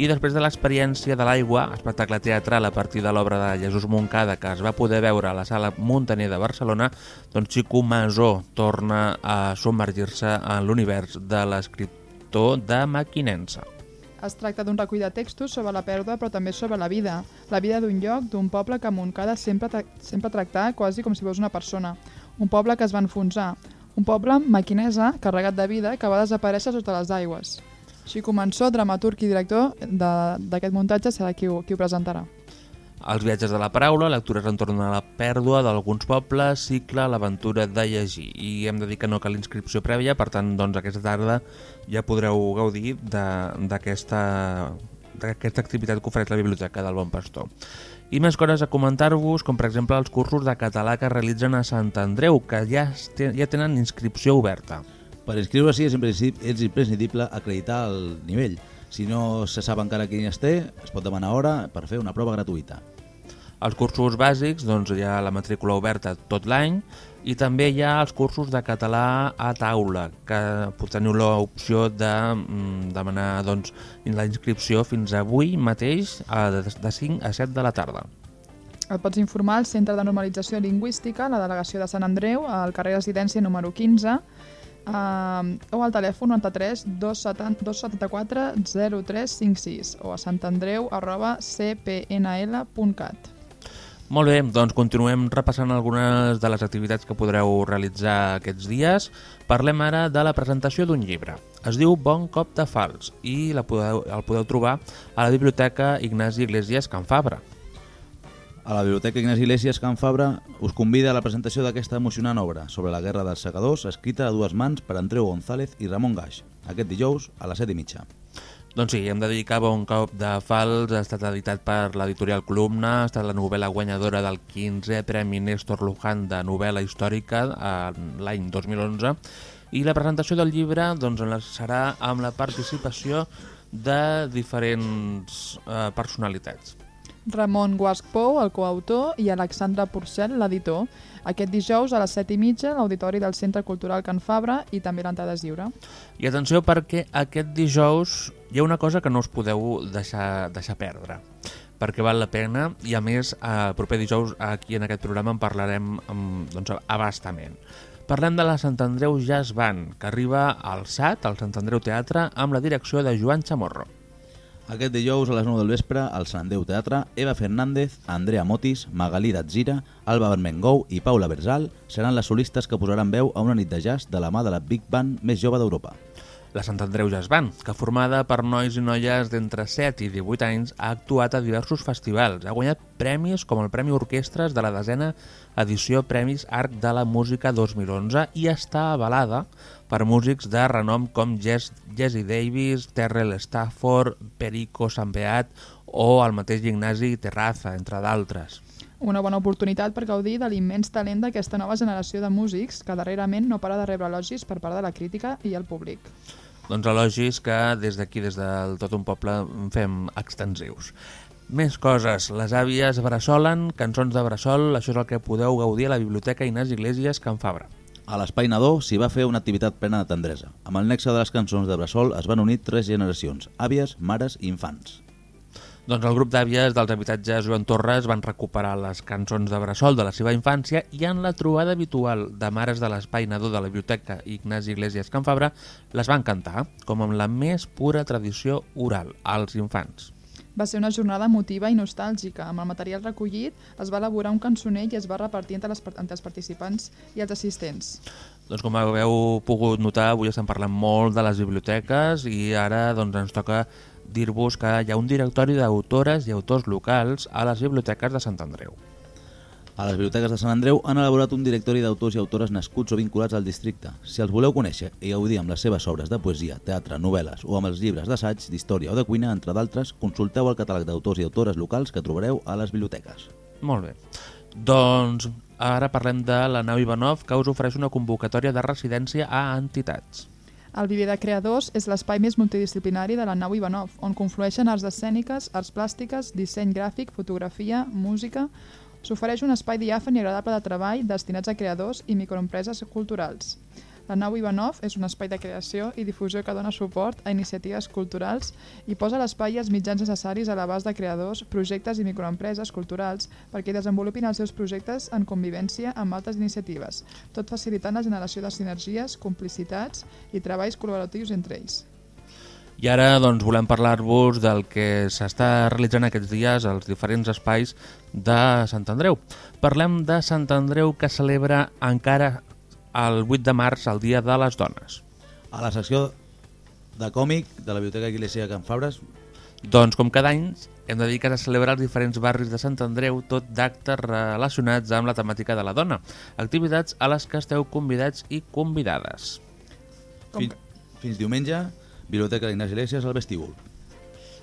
I després de l'experiència de l'aigua, espectacle teatral a partir de l'obra de Jesús Moncada que es va poder veure a la sala Montaner de Barcelona, doncs Xico Masó torna a submergir-se en l'univers de l'escriptor de Maquinensa. Es tracta d'un recull de textos sobre la pèrdua però també sobre la vida. La vida d'un lloc, d'un poble que Montcada sempre, tra sempre tractà quasi com si fos una persona. Un poble que es va enfonsar. Un poble maquinesa, carregat de vida, que va desaparèixer sota les aigües. Xico Mansó, dramaturg i director d'aquest muntatge, serà qui ho, qui ho presentarà. Els viatges de la paraula, lectures entorn a la pèrdua d'alguns pobles, cicle, l'aventura de llegir. I hem de dir que no cal inscripció prèvia, per tant, doncs, aquesta tarda ja podreu gaudir d'aquesta d'aquesta activitat que ofereix la Biblioteca del Bon Pastor. I més coses a comentar-vos, com per exemple els cursos de català que realitzen a Sant Andreu, que ja, ja tenen inscripció oberta. Per inscriure-s'hi és, és imprescindible acreditar el nivell. Si no se sap encara quin es té, es pot demanar hora per fer una prova gratuïta. Els cursos bàsics doncs, hi ha la matrícula oberta tot l'any i també hi ha els cursos de català a taula, que teniu l'opció de mm, demanar doncs, la inscripció fins avui mateix a, de, de 5 a 7 de la tarda. Et pots informar al Centre de Normalització Lingüística, la delegació de Sant Andreu, al carrer Residència número 15, eh, o al telèfon 93 270 274 0356 o a santandreu arroba cpnl.cat. Molt bé, doncs continuem repassant algunes de les activitats que podreu realitzar aquests dies. Parlem ara de la presentació d'un llibre. Es diu Bon cop de fals i la podeu, el podeu trobar a la Biblioteca Ignasi Iglesias Can Fabra. A la Biblioteca Ignasi Iglesias Can Fabra us convida a la presentació d'aquesta emocionant obra sobre la Guerra dels Segadors, escrita a dues mans per Andreu González i Ramon Gaix, aquest dijous a les 7 i mitja. Doncs sí, hem de dir que Bon cop de fals ha estat editat per l'editorial Columna, ha estat la novel·la guanyadora del 15è Premi Néstor Luján de novel·la històrica l'any 2011 i la presentació del llibre doncs, serà amb la participació de diferents eh, personalitats. Ramon Guasc Pou, el coautor, i Alexandre Porcel, l'editor. Aquest dijous a les 7 i mitja, l'Auditori del Centre Cultural Can Fabra i també l'entrada és lliure. I atenció perquè aquest dijous hi ha una cosa que no us podeu deixar, deixar perdre perquè val la pena i a més el proper dijous aquí en aquest programa en parlarem amb, doncs, abastament. Parlem de la Sant Andreu Jazz Band, que arriba al SAT, al Sant Andreu Teatre, amb la direcció de Joan Chamorro. Aquest dijous a les 9 del vespre al Sant Andreu Teatre, Eva Fernández, Andrea Motis, Magalí Datzira, Alba Bermengou i Paula Bersal seran les solistes que posaran veu a una nit de jazz de la mà de la Big Band més jove d'Europa. La Sant Andreu Jazz Band, que formada per nois i noies d'entre 7 i 18 anys, ha actuat a diversos festivals. Ha guanyat premis com el Premi Orquestres de la desena edició Premis Arc de la Música 2011 i està avalada per músics de renom com Jess, Jesse Davis, Terrell Stafford, Perico Sambeat o el mateix Ignasi Terraza, entre d'altres. Una bona oportunitat per gaudir de l'immens talent d'aquesta nova generació de músics que darrerament no para de rebre elogis per part de la crítica i el públic. Doncs elogis que des d'aquí, des del Tot un Poble, fem extensius. Més coses. Les àvies bressolen, cançons de bressol, això és el que podeu gaudir a la Biblioteca Inés Iglesias Can Fabra. A l'Espai Nadó s'hi va fer una activitat plena de tendresa. Amb el nexe de les cançons de Bressol es van unir tres generacions, àvies, mares i infants. Doncs el grup d'àvies dels habitatges Joan Torres van recuperar les cançons de bressol de la seva infància i en la trobada habitual de mares de l'espai nadó de la biblioteca Ignasi Iglesias Can Fabra les van cantar, com amb la més pura tradició oral, als infants. Va ser una jornada emotiva i nostàlgica. Amb el material recollit es va elaborar un cançoner i es va repartir entre, les, entre els participants i els assistents. Doncs com heu pogut notar, avui estem parlant molt de les biblioteques i ara doncs, ens toca dir-vos que hi ha un directori d'autores i autors locals a les biblioteques de Sant Andreu. A les biblioteques de Sant Andreu han elaborat un directori d'autors i autores nascuts o vinculats al districte. Si els voleu conèixer i gaudir amb les seves obres de poesia, teatre, novel·les o amb els llibres d'assaig, d'història o de cuina, entre d'altres, consulteu el catàleg d'autors i autores locals que trobareu a les biblioteques. Molt bé. Doncs ara parlem de la nau Ivanov, que us ofereix una convocatòria de residència a entitats. El Viver de Creadors és l'espai més multidisciplinari de la nau Ivanov, on conflueixen arts escèniques, arts plàstiques, disseny gràfic, fotografia, música... S'ofereix un espai diàfan i agradable de treball destinats a creadors i microempreses culturals. La nau Ivanov és un espai de creació i difusió que dona suport a iniciatives culturals i posa l'espai els mitjans necessaris a l'abast de creadors, projectes i microempreses culturals perquè desenvolupin els seus projectes en convivència amb altres iniciatives, tot facilitant la generació de sinergies, complicitats i treballs col·laboratius entre ells. I ara doncs, volem parlar-vos del que s'està realitzant aquests dies als diferents espais de Sant Andreu. Parlem de Sant Andreu que celebra encara el 8 de març, el Dia de les Dones. A la secció de còmic de la Biblioteca Iglesia Can Fabres Doncs com cada any hem de dir que se celebra als diferents barris de Sant Andreu tot d'actes relacionats amb la temàtica de la dona. Activitats a les que esteu convidats i convidades. fins, fins diumenge, Biblioteca d'Ignasi Iglesias al vestíbul.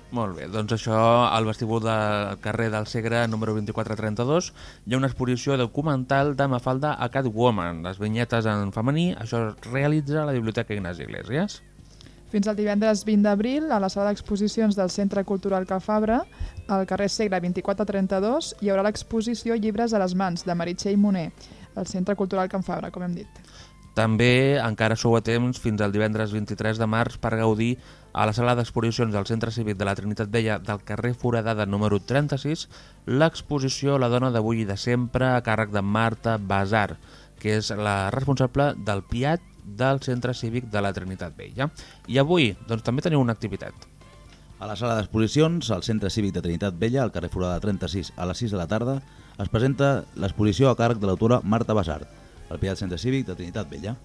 Molt bé, doncs això al vestíbul del carrer del Segre número 2432 hi ha una exposició documental de Mafalda a Catwoman, les vinyetes en femení, això es realitza a la Biblioteca Ignasi Iglesias. Fins al divendres 20 d'abril, a la sala d'exposicions del Centre Cultural Ca Fabra, al carrer Segre 2432, hi haurà l'exposició Llibres a les mans, de Meritxell Moner, al Centre Cultural Can Fabra, com hem dit. També encara sou a temps fins al divendres 23 de març per gaudir a la sala d'exposicions del Centre Cívic de la Trinitat Vella del carrer Foradada número 36 l'exposició La dona d'avui i de sempre a càrrec de Marta Basar, que és la responsable del PIAT del Centre Cívic de la Trinitat Vella. I avui doncs, també teniu una activitat. A la sala d'exposicions, al Centre Cívic de Trinitat Vella, al carrer Forada 36, a les 6 de la tarda, es presenta l'exposició a càrrec de l'autora Marta Basart, al Piat Centre Cívic de Trinitat Vella.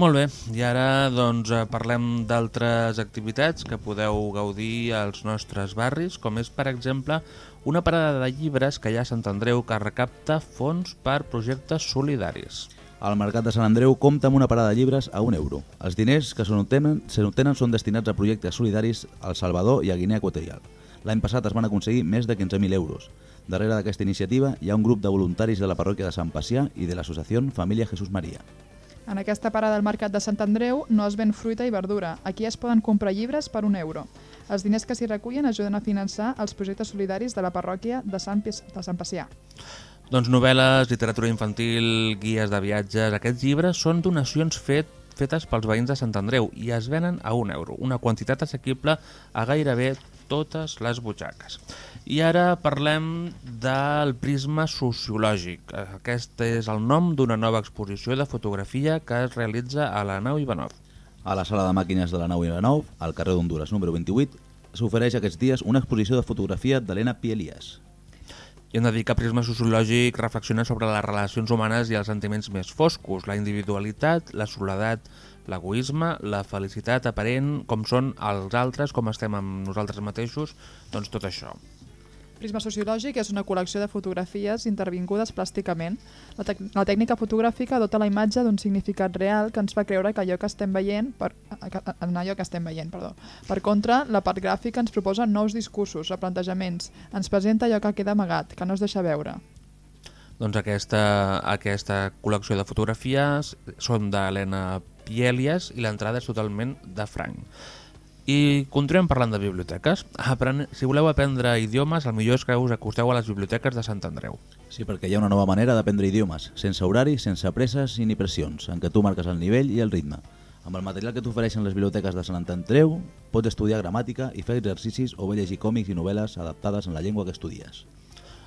Molt bé, i ara doncs, eh, parlem d'altres activitats que podeu gaudir als nostres barris, com és, per exemple, una parada de llibres que hi ha a Sant Andreu que recapta fons per projectes solidaris. El Mercat de Sant Andreu compta amb una parada de llibres a un euro. Els diners que n'obtenen són destinats a projectes solidaris al Salvador i a Guinea Equatorial. L'any passat es van aconseguir més de 15.000 euros. Darrere d'aquesta iniciativa hi ha un grup de voluntaris de la parròquia de Sant Pacià i de l'associació Família Jesús Maria. En aquesta parada del Mercat de Sant Andreu no es ven fruita i verdura. Aquí es poden comprar llibres per un euro. Els diners que s'hi recullen ajuden a finançar els projectes solidaris de la parròquia de Sant, Pis- de Sant Pacià. Doncs novel·les, literatura infantil, guies de viatges... Aquests llibres són donacions fet, fetes pels veïns de Sant Andreu i es venen a un euro, una quantitat assequible a gairebé totes les butxaques. I ara parlem del prisma sociològic. Aquest és el nom d'una nova exposició de fotografia que es realitza a la nau Ivanov. A la sala de màquines de la nau Ivanov, al carrer d'Honduras número 28, s'ofereix aquests dies una exposició de fotografia d'Helena Pielias. I hem de que Prisma Sociològic reflexiona sobre les relacions humanes i els sentiments més foscos, la individualitat, la soledat, l'egoisme, la felicitat aparent, com són els altres, com estem amb nosaltres mateixos, doncs tot això. Prisma sociològic és una col·lecció de fotografies intervingudes plàsticament. La, la tècnica fotogràfica dota la imatge d'un significat real que ens fa creure que allò que estem veient, per, en allò que estem veient, perdó. Per contra, la part gràfica ens proposa nous discursos, replantejaments, ens presenta allò que queda amagat, que no es deixa veure. Doncs aquesta, aquesta col·lecció de fotografies són d'Helena Pielias i l'entrada és totalment de franc. I continuem parlant de biblioteques. Apren si voleu aprendre idiomes, el millor és que us acosteu a les biblioteques de Sant Andreu. Sí, perquè hi ha una nova manera d'aprendre idiomes, sense horari, sense presses ni pressions, en què tu marques el nivell i el ritme. Amb el material que t'ofereixen les biblioteques de Sant Andreu, pots estudiar gramàtica i fer exercicis o bé llegir còmics i novel·les adaptades en la llengua que estudies.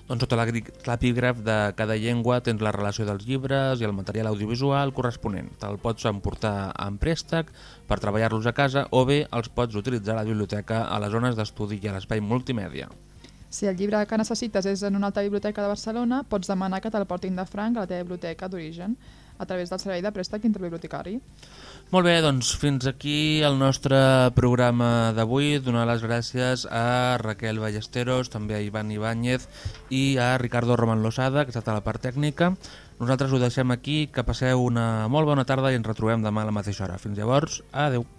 Doncs sota l'epígraf de cada llengua tens la relació dels llibres i el material audiovisual corresponent. Te'l pots emportar en préstec per treballar-los a casa o bé els pots utilitzar a la biblioteca a les zones d'estudi i a l'espai multimèdia. Si el llibre que necessites és en una altra biblioteca de Barcelona, pots demanar que te'l portin de franc a la teva biblioteca d'origen a través del servei de préstec interbibliotecari. Molt bé, doncs fins aquí el nostre programa d'avui. Donar les gràcies a Raquel Ballesteros, també a Ivan Ibáñez i a Ricardo Roman Losada, que ha estat a la part tècnica. Nosaltres ho deixem aquí, que passeu una molt bona tarda i ens retrobem demà a la mateixa hora. Fins llavors, adeu.